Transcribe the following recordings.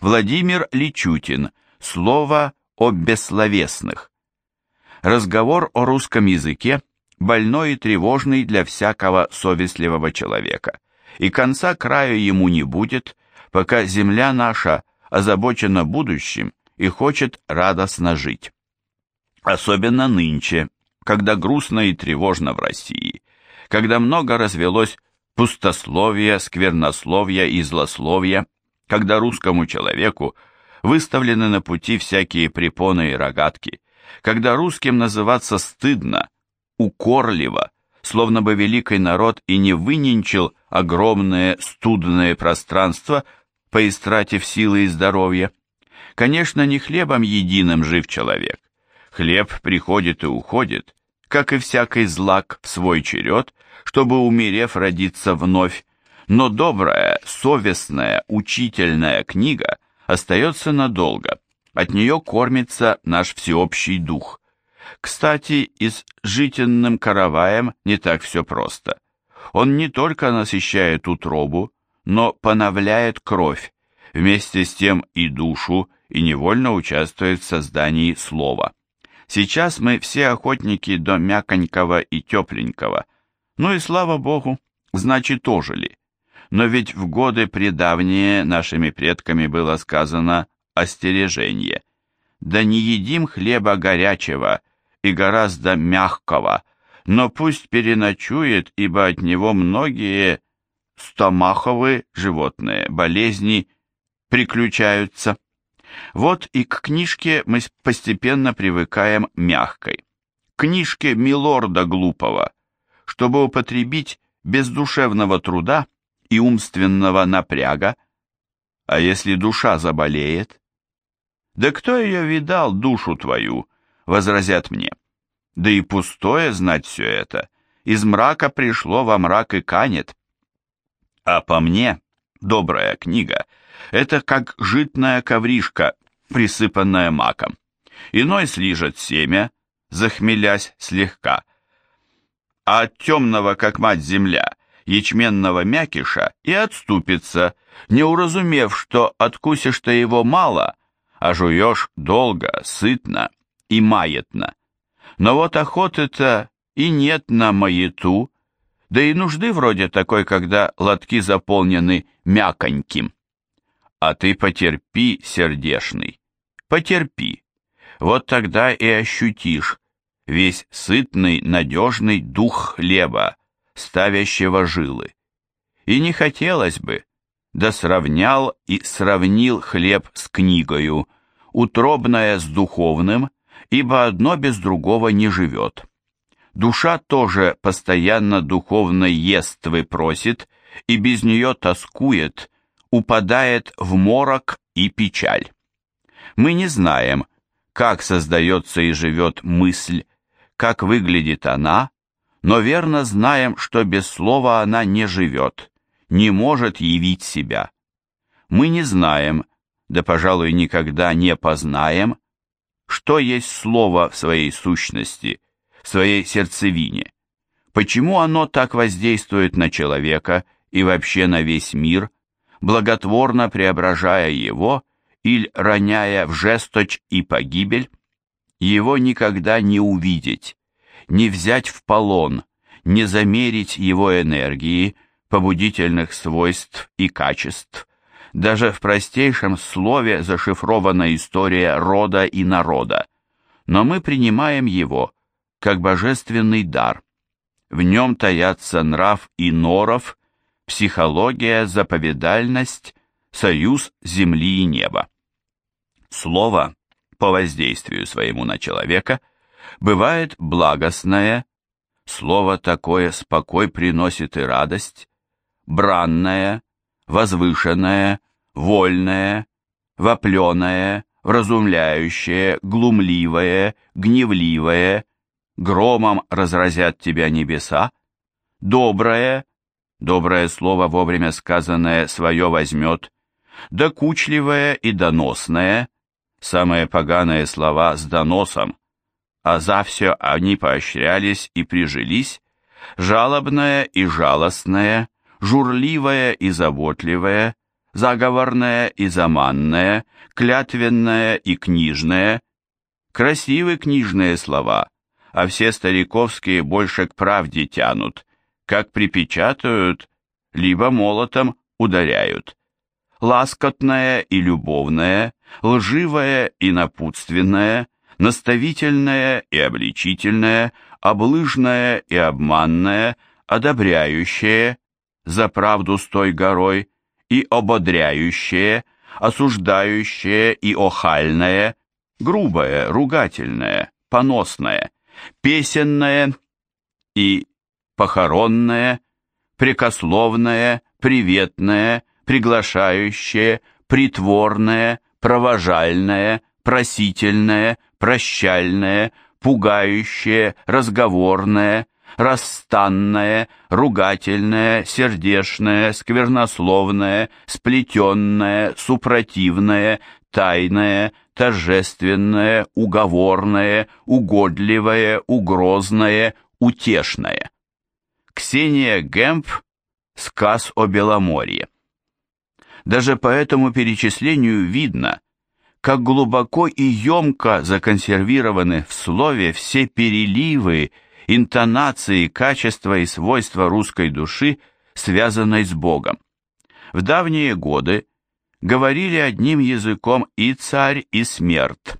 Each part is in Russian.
Владимир Личутин. Слово о бессловесных. Разговор о русском языке больной и тревожный для всякого совестливого человека, и конца края ему не будет, пока земля наша озабочена будущим и хочет радостно жить. Особенно нынче, когда грустно и тревожно в России, когда много развелось пустословия, сквернословия и злословия, когда русскому человеку выставлены на пути всякие препоны и рогатки, когда русским называться стыдно, укорливо, словно бы великий народ и не выненчил огромное студное пространство, поистратив силы и здоровье. Конечно, не хлебом единым жив человек. Хлеб приходит и уходит, как и всякий злак в свой черед, чтобы, умерев, родиться вновь, но добрая, совестная, учительная книга остается надолго, от нее кормится наш всеобщий дух. Кстати, и с житенным караваем не так все просто. Он не только насыщает утробу, но поновляет кровь, вместе с тем и душу, и невольно участвует в создании слова. Сейчас мы все охотники до мяконького и тепленького. Ну и слава богу, значит, ожили. Но ведь в годы предавние нашими предками было сказано остережение. Да не едим хлеба горячего и гораздо мягкого, но пусть переночует, ибо от него многие стомаховые животные болезни приключаются. Вот и к книжке мы постепенно привыкаем мягкой. Книжке Милорда Глупого, чтобы употребить без душевного труда и умственного напряга. А если душа заболеет? Да кто ее видал, душу твою, возразят мне. Да и пустое знать все это. Из мрака пришло во мрак и канет. А по мне, добрая книга — это как житная ковришка, присыпанная маком. Иной слижет семя, захмелясь слегка. А от темного, как мать земля, ячменного мякиша и отступится, не уразумев, что откусишь-то его мало, а жуешь долго, сытно и маятно. Но вот охоты-то и нет на маяту, да и нужды вроде такой, когда лотки заполнены мяконьким. А ты потерпи, сердешный, потерпи. Вот тогда и ощутишь весь сытный, надежный дух хлеба, ставящего жилы. И не хотелось бы, да сравнял и сравнил хлеб с книгою, утробное с духовным, ибо одно без другого не живет. Душа тоже постоянно духовно ествы просит, и без нее тоскует, упадает в морок и печаль. Мы не знаем, как создается и живет мысль, как выглядит она, но верно знаем, что без слова она не живет, не может явить себя. Мы не знаем, да, пожалуй, никогда не познаем, что есть слово в своей сущности, в своей сердцевине, почему оно так воздействует на человека и вообще на весь мир – благотворно преображая его или роняя в жесточь и погибель, его никогда не увидеть, не взять в полон, не замерить его энергии, побудительных свойств и качеств. Даже в простейшем слове зашифрована история рода и народа, но мы принимаем его как божественный дар. В нем таятся нрав и норов психология, заповедальность, союз земли и неба. Слово, по воздействию своему на человека, бывает благостное, слово такое спокой приносит и радость, бранное, возвышенное, вольное, вопленое, вразумляющее, глумливое, гневливое, громом разразят тебя небеса, доброе, доброе слово, вовремя сказанное, свое возьмет, докучливое и доносное, самые поганые слова с доносом, а за все они поощрялись и прижились, жалобное и жалостное, журливое и заботливое, заговорное и заманное, клятвенное и книжное, красивы книжные слова, а все стариковские больше к правде тянут, как припечатают, либо молотом ударяют. Ласкотное и любовное, лживое и напутственное, наставительное и обличительное, облыжное и обманное, одобряющее, за правду с той горой, и ободряющее, осуждающее и охальное, грубое, ругательное, поносное, песенное и похоронное, прекословное, приветное, приглашающее, притворное, провожальное, просительное, прощальное, пугающее, разговорное, расстанное, ругательное, сердешное, сквернословное, сплетенное, супротивное, тайное, торжественное, уговорное, угодливое, угрозное, утешное. Ксения Гемп «Сказ о Беломорье». Даже по этому перечислению видно, как глубоко и емко законсервированы в слове все переливы, интонации, качества и свойства русской души, связанной с Богом. В давние годы говорили одним языком и царь, и смерть.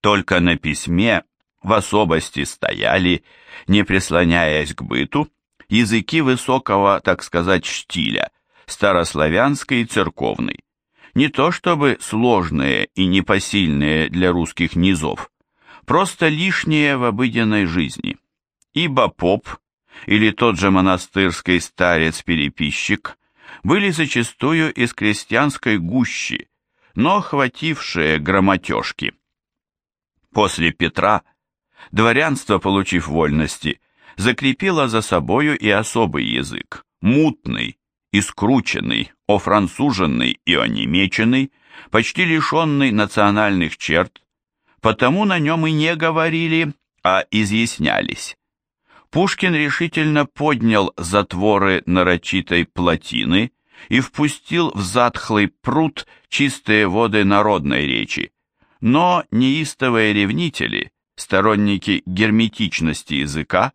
Только на письме в особости стояли, не прислоняясь к быту, языки высокого, так сказать, штиля, старославянский и церковный. Не то чтобы сложные и непосильные для русских низов, просто лишние в обыденной жизни. Ибо поп или тот же монастырский старец-переписчик были зачастую из крестьянской гущи, но охватившие грамотежки. После Петра дворянство, получив вольности, закрепило за собою и особый язык, мутный, искрученный, офранцуженный и онемеченный, почти лишенный национальных черт, потому на нем и не говорили, а изъяснялись. Пушкин решительно поднял затворы нарочитой плотины и впустил в затхлый пруд чистые воды народной речи, но неистовые ревнители, сторонники герметичности языка,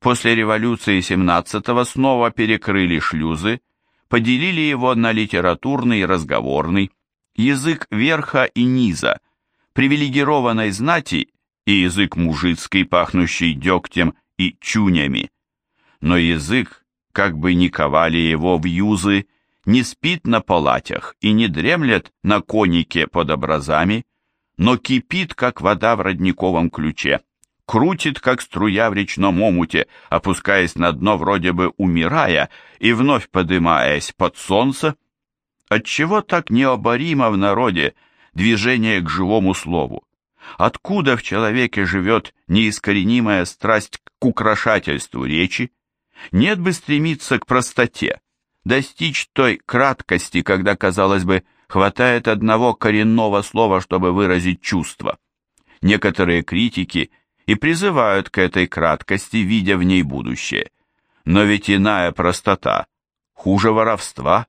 после революции 17-го снова перекрыли шлюзы, поделили его на литературный и разговорный, язык верха и низа, привилегированной знати и язык мужицкий, пахнущий дегтем и чунями. Но язык, как бы ни ковали его в юзы, не спит на палатях и не дремлет на конике под образами, но кипит, как вода в родниковом ключе, крутит, как струя в речном омуте, опускаясь на дно, вроде бы умирая, и вновь подымаясь под солнце. Отчего так необоримо в народе движение к живому слову? Откуда в человеке живет неискоренимая страсть к украшательству речи? Нет бы стремиться к простоте, достичь той краткости, когда, казалось бы, хватает одного коренного слова, чтобы выразить чувство. Некоторые критики и призывают к этой краткости, видя в ней будущее. Но ведь иная простота хуже воровства,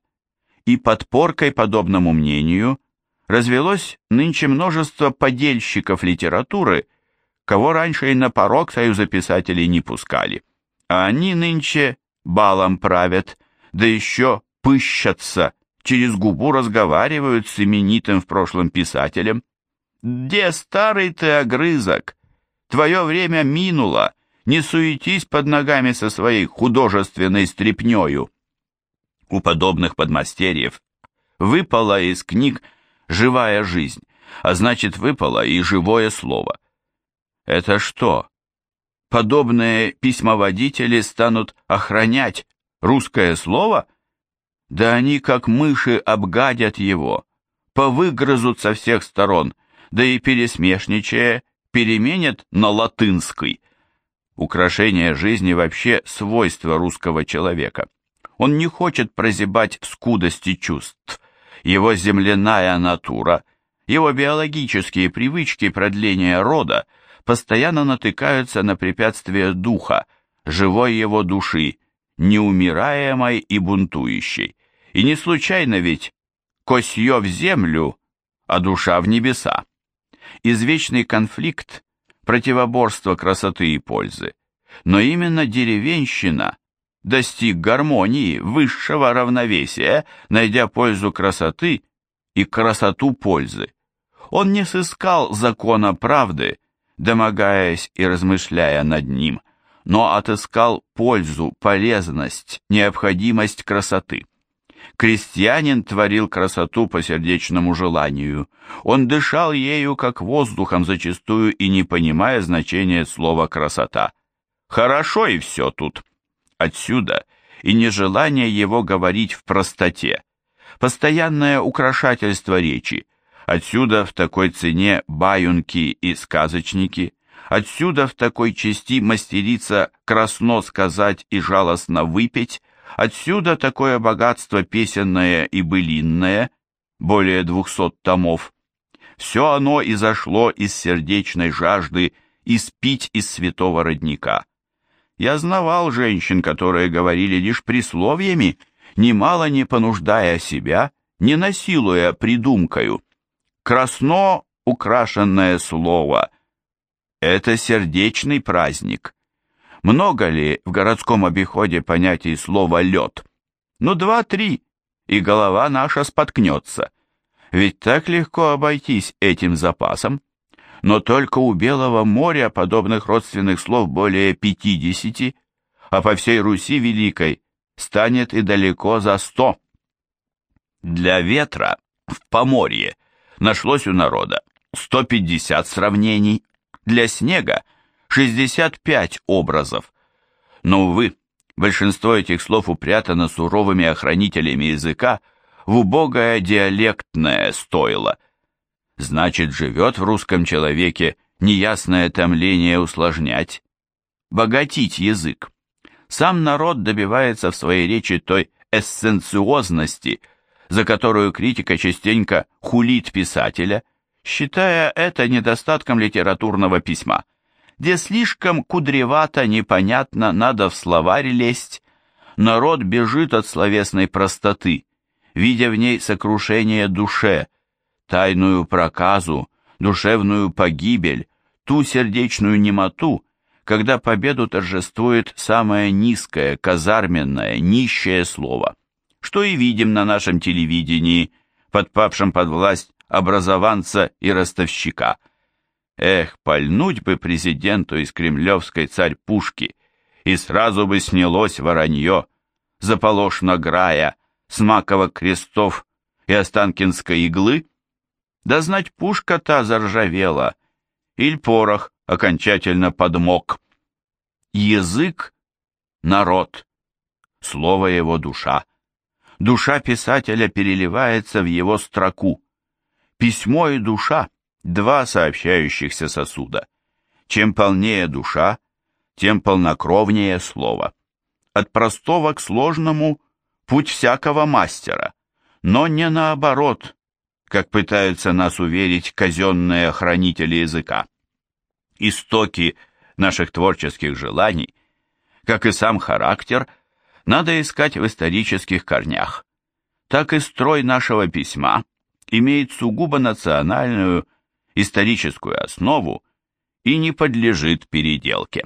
и подпоркой подобному мнению развелось нынче множество подельщиков литературы, кого раньше и на порог Союза писателей не пускали. А они нынче балом правят, да еще пыщатся через губу разговаривают с именитым в прошлом писателем. «Где старый ты огрызок? Твое время минуло, не суетись под ногами со своей художественной стряпнёю». У подобных подмастерьев выпала из книг живая жизнь, а значит выпало и живое слово. Это что? Подобные письмоводители станут охранять русское слово? Да они, как мыши, обгадят его, повыгрызут со всех сторон, да и пересмешничая, переменят на латынский. Украшение жизни вообще свойство русского человека. Он не хочет прозябать в скудости чувств. Его земляная натура, его биологические привычки продления рода постоянно натыкаются на препятствия духа, живой его души, неумираемой и бунтующей И не случайно ведь косье в землю, а душа в небеса. Извечный конфликт, противоборство красоты и пользы. Но именно деревенщина достиг гармонии, высшего равновесия, найдя пользу красоты и красоту пользы. Он не сыскал закона правды, домогаясь и размышляя над ним, но отыскал пользу, полезность, необходимость красоты. Крестьянин творил красоту по сердечному желанию. Он дышал ею, как воздухом зачастую, и не понимая значения слова «красота». Хорошо и все тут. Отсюда и нежелание его говорить в простоте. Постоянное украшательство речи. Отсюда в такой цене баюнки и сказочники. Отсюда в такой части мастерица красно сказать и жалостно выпить. Отсюда такое богатство песенное и былинное, более двухсот томов. Все оно изошло из сердечной жажды испить из святого родника. Я знавал женщин, которые говорили лишь присловиями, немало не понуждая себя, не насилуя придумкою. Красно украшенное слово — это сердечный праздник. Много ли в городском обиходе понятий слова «лед»? Ну, два-три, и голова наша споткнется. Ведь так легко обойтись этим запасом но только у Белого моря подобных родственных слов более пятидесяти, а по всей Руси Великой станет и далеко за сто. Для ветра в Поморье нашлось у народа 150 сравнений, для снега 65 образов. Но, увы, большинство этих слов упрятано суровыми охранителями языка в убогое диалектное стойло – Значит, живет в русском человеке неясное томление усложнять, богатить язык. Сам народ добивается в своей речи той эссенциозности, за которую критика частенько хулит писателя, считая это недостатком литературного письма, где слишком кудревато, непонятно, надо в словарь лезть. Народ бежит от словесной простоты, видя в ней сокрушение душе, тайную проказу, душевную погибель, ту сердечную немоту, когда победу торжествует самое низкое, казарменное, нищее слово, что и видим на нашем телевидении, подпавшем под власть образованца и ростовщика. Эх, пальнуть бы президенту из кремлевской царь-пушки, и сразу бы снялось воронье, заполошно грая, смаково крестов и останкинской иглы, да знать пушка та заржавела, иль порох окончательно подмок. Язык — народ, слово его душа. Душа писателя переливается в его строку. Письмо и душа — два сообщающихся сосуда. Чем полнее душа, тем полнокровнее слово. От простого к сложному — путь всякого мастера, но не наоборот, как пытаются нас уверить казенные хранители языка. Истоки наших творческих желаний, как и сам характер, надо искать в исторических корнях. Так и строй нашего письма имеет сугубо национальную историческую основу и не подлежит переделке.